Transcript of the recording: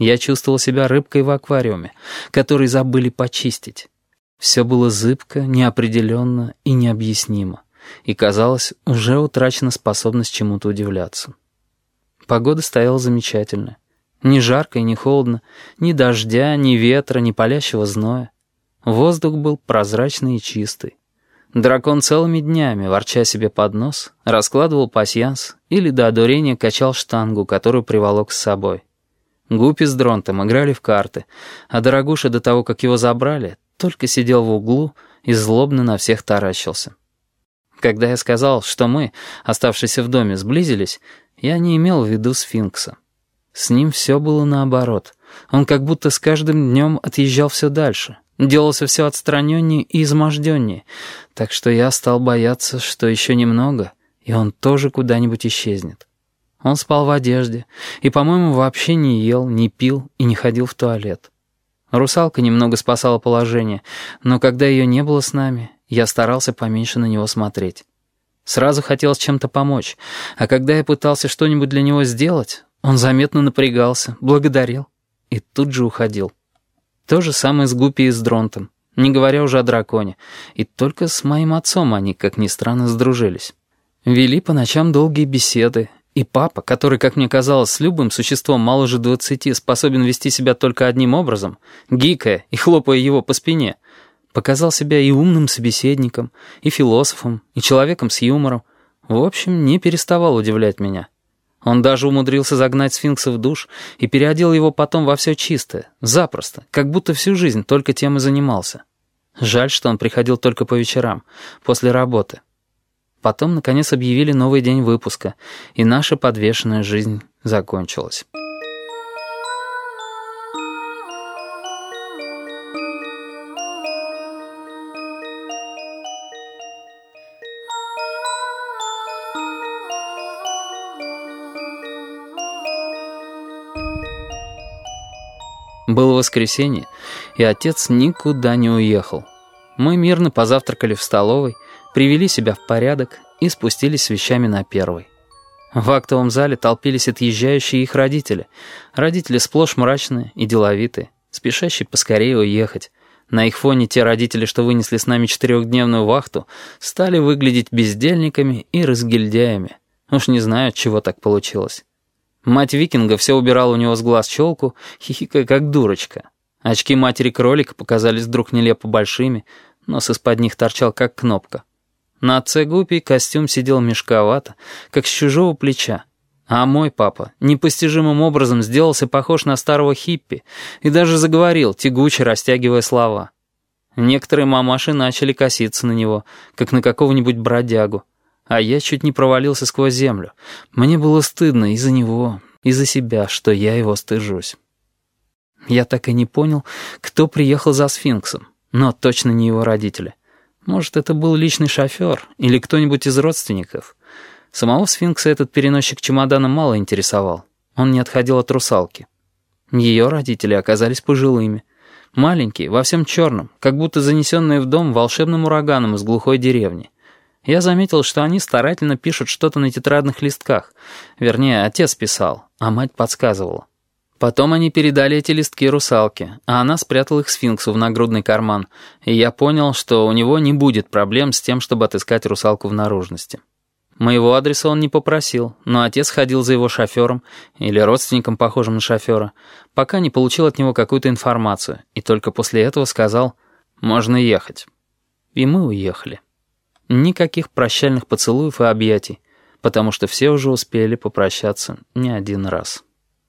Я чувствовал себя рыбкой в аквариуме, который забыли почистить. Все было зыбко, неопределенно и необъяснимо, и, казалось, уже утрачена способность чему-то удивляться. Погода стояла замечательная. Ни жарко и не холодно, ни дождя, ни ветра, ни палящего зноя. Воздух был прозрачный и чистый. Дракон целыми днями, ворча себе под нос, раскладывал пасьянс или до одурения качал штангу, которую приволок с собой. Гупи с Дронтом играли в карты, а Дорогуша до того, как его забрали, только сидел в углу и злобно на всех таращился. Когда я сказал, что мы, оставшиеся в доме, сблизились, я не имел в виду сфинкса. С ним все было наоборот. Он как будто с каждым днем отъезжал все дальше, делался все отстраненнее и изможденнее, так что я стал бояться, что еще немного, и он тоже куда-нибудь исчезнет. Он спал в одежде и, по-моему, вообще не ел, не пил и не ходил в туалет. Русалка немного спасала положение, но когда ее не было с нами, я старался поменьше на него смотреть. Сразу хотелось чем-то помочь, а когда я пытался что-нибудь для него сделать, он заметно напрягался, благодарил и тут же уходил. То же самое с Гупи и с Дронтом, не говоря уже о драконе. И только с моим отцом они, как ни странно, сдружились. Вели по ночам долгие беседы, и папа, который, как мне казалось, с любым существом моложе двадцати способен вести себя только одним образом, гикая и хлопая его по спине, показал себя и умным собеседником, и философом, и человеком с юмором. В общем, не переставал удивлять меня. Он даже умудрился загнать сфинкса в душ и переодел его потом во все чистое, запросто, как будто всю жизнь только тем и занимался. Жаль, что он приходил только по вечерам, после работы. Потом, наконец, объявили новый день выпуска, и наша подвешенная жизнь закончилась. Было воскресенье, и отец никуда не уехал. Мы мирно позавтракали в столовой, привели себя в порядок и спустились с вещами на первый. В актовом зале толпились отъезжающие их родители. Родители сплошь мрачные и деловитые, спешащие поскорее уехать. На их фоне те родители, что вынесли с нами четырехдневную вахту, стали выглядеть бездельниками и разгильдяями. Уж не знаю, чего так получилось. Мать викинга все убирала у него с глаз челку, хихикая как дурочка. Очки матери кролика показались вдруг нелепо большими, нос из-под них торчал как кнопка. На отце Гупи костюм сидел мешковато, как с чужого плеча. А мой папа непостижимым образом сделался похож на старого хиппи и даже заговорил, тягуче растягивая слова. Некоторые мамаши начали коситься на него, как на какого-нибудь бродягу. А я чуть не провалился сквозь землю. Мне было стыдно и за него, и за себя, что я его стыжусь. Я так и не понял, кто приехал за сфинксом, но точно не его родители. Может, это был личный шофер или кто-нибудь из родственников. Самого сфинкса этот переносчик чемодана мало интересовал. Он не отходил от русалки. Ее родители оказались пожилыми. Маленькие, во всем черном, как будто занесенные в дом волшебным ураганом из глухой деревни. Я заметил, что они старательно пишут что-то на тетрадных листках. Вернее, отец писал, а мать подсказывала. Потом они передали эти листки русалке, а она спрятала их сфинксу в нагрудный карман, и я понял, что у него не будет проблем с тем, чтобы отыскать русалку в наружности. Моего адреса он не попросил, но отец ходил за его шофером или родственником, похожим на шофера, пока не получил от него какую-то информацию, и только после этого сказал «можно ехать». И мы уехали. Никаких прощальных поцелуев и объятий, потому что все уже успели попрощаться не один раз.